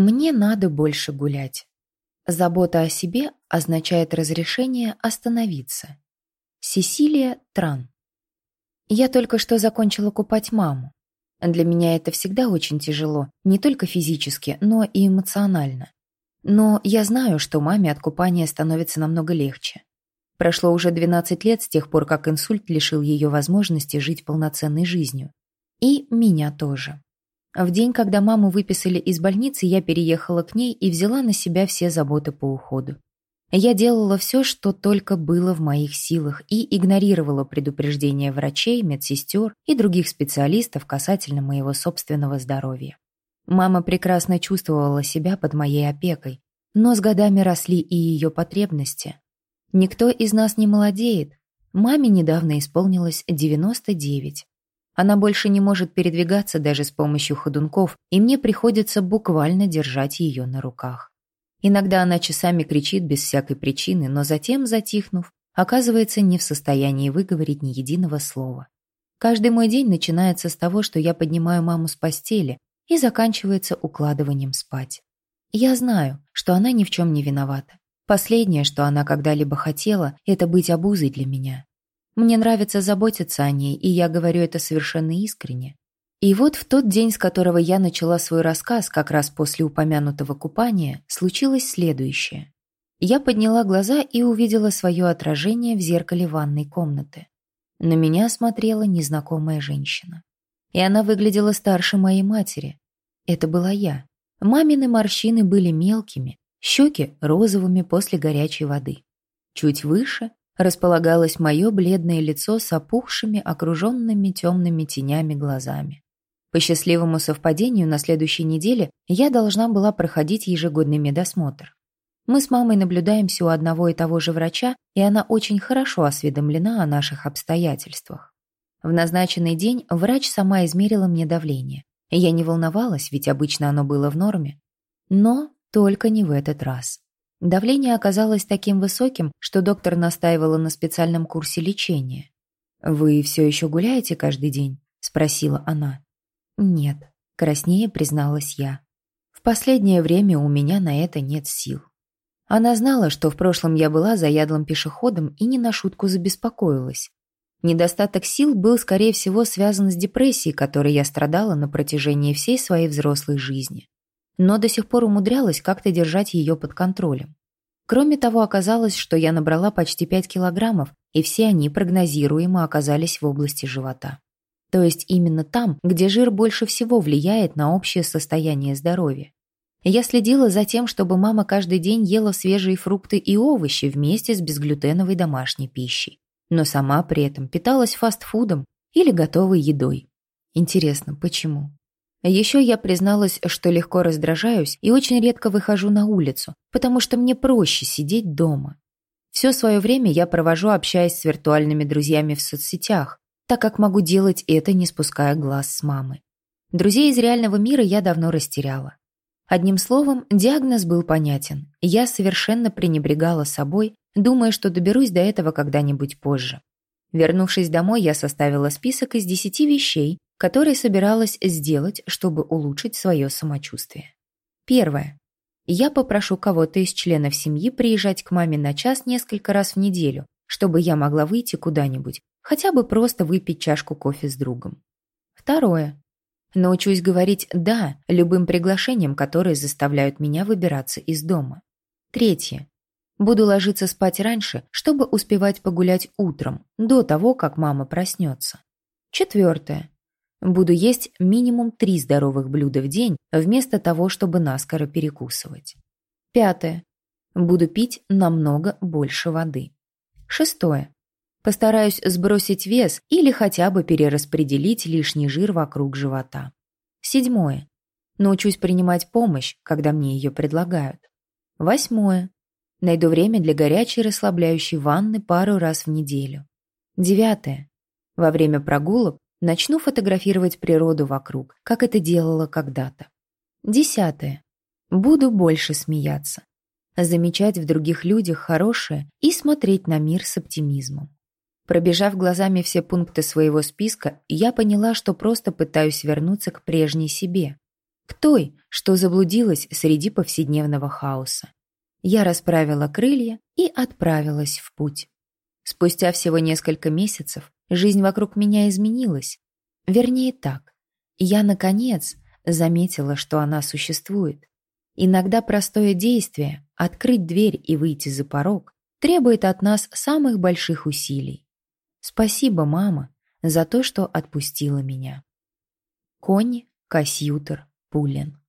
Мне надо больше гулять. Забота о себе означает разрешение остановиться. Сесилия Тран. Я только что закончила купать маму. Для меня это всегда очень тяжело, не только физически, но и эмоционально. Но я знаю, что маме от купания становится намного легче. Прошло уже 12 лет с тех пор, как инсульт лишил ее возможности жить полноценной жизнью. И меня тоже. В день, когда маму выписали из больницы, я переехала к ней и взяла на себя все заботы по уходу. Я делала все, что только было в моих силах, и игнорировала предупреждения врачей, медсестер и других специалистов касательно моего собственного здоровья. Мама прекрасно чувствовала себя под моей опекой, но с годами росли и ее потребности. Никто из нас не молодеет. Маме недавно исполнилось 99. Она больше не может передвигаться даже с помощью ходунков, и мне приходится буквально держать ее на руках. Иногда она часами кричит без всякой причины, но затем, затихнув, оказывается не в состоянии выговорить ни единого слова. Каждый мой день начинается с того, что я поднимаю маму с постели и заканчивается укладыванием спать. Я знаю, что она ни в чем не виновата. Последнее, что она когда-либо хотела, это быть обузой для меня. Мне нравится заботиться о ней, и я говорю это совершенно искренне. И вот в тот день, с которого я начала свой рассказ, как раз после упомянутого купания, случилось следующее. Я подняла глаза и увидела свое отражение в зеркале ванной комнаты. На меня смотрела незнакомая женщина. И она выглядела старше моей матери. Это была я. Мамины морщины были мелкими, щеки розовыми после горячей воды. Чуть выше располагалось мое бледное лицо с опухшими, окруженными темными тенями глазами. По счастливому совпадению, на следующей неделе я должна была проходить ежегодный медосмотр. Мы с мамой наблюдаемся у одного и того же врача, и она очень хорошо осведомлена о наших обстоятельствах. В назначенный день врач сама измерила мне давление. Я не волновалась, ведь обычно оно было в норме. Но только не в этот раз. Давление оказалось таким высоким, что доктор настаивала на специальном курсе лечения. «Вы все еще гуляете каждый день?» – спросила она. «Нет», – краснее призналась я. «В последнее время у меня на это нет сил». Она знала, что в прошлом я была заядлым пешеходом и не на шутку забеспокоилась. Недостаток сил был, скорее всего, связан с депрессией, которой я страдала на протяжении всей своей взрослой жизни но до сих пор умудрялась как-то держать ее под контролем. Кроме того, оказалось, что я набрала почти 5 килограммов, и все они прогнозируемо оказались в области живота. То есть именно там, где жир больше всего влияет на общее состояние здоровья. Я следила за тем, чтобы мама каждый день ела свежие фрукты и овощи вместе с безглютеновой домашней пищей, но сама при этом питалась фастфудом или готовой едой. Интересно, почему? Еще я призналась, что легко раздражаюсь и очень редко выхожу на улицу, потому что мне проще сидеть дома. Все свое время я провожу, общаясь с виртуальными друзьями в соцсетях, так как могу делать это, не спуская глаз с мамы. Друзей из реального мира я давно растеряла. Одним словом, диагноз был понятен. Я совершенно пренебрегала собой, думая, что доберусь до этого когда-нибудь позже. Вернувшись домой, я составила список из десяти вещей, которые собиралась сделать, чтобы улучшить свое самочувствие. Первое. Я попрошу кого-то из членов семьи приезжать к маме на час несколько раз в неделю, чтобы я могла выйти куда-нибудь, хотя бы просто выпить чашку кофе с другом. Второе. Научусь говорить «да» любым приглашениям, которые заставляют меня выбираться из дома. Третье. Буду ложиться спать раньше, чтобы успевать погулять утром, до того, как мама проснется. Четвертое. Буду есть минимум три здоровых блюда в день, вместо того, чтобы наскоро перекусывать. Пятое. Буду пить намного больше воды. Шестое. Постараюсь сбросить вес или хотя бы перераспределить лишний жир вокруг живота. Седьмое. Научусь принимать помощь, когда мне ее предлагают. Восьмое. Найду время для горячей расслабляющей ванны пару раз в неделю. Девятое. Во время прогулок Начну фотографировать природу вокруг, как это делала когда-то. Десятое. Буду больше смеяться. Замечать в других людях хорошее и смотреть на мир с оптимизмом. Пробежав глазами все пункты своего списка, я поняла, что просто пытаюсь вернуться к прежней себе. К той, что заблудилась среди повседневного хаоса. Я расправила крылья и отправилась в путь. Спустя всего несколько месяцев жизнь вокруг меня изменилась. Вернее так, я, наконец, заметила, что она существует. Иногда простое действие, открыть дверь и выйти за порог, требует от нас самых больших усилий. Спасибо, мама, за то, что отпустила меня. Конни Касьютер Пулин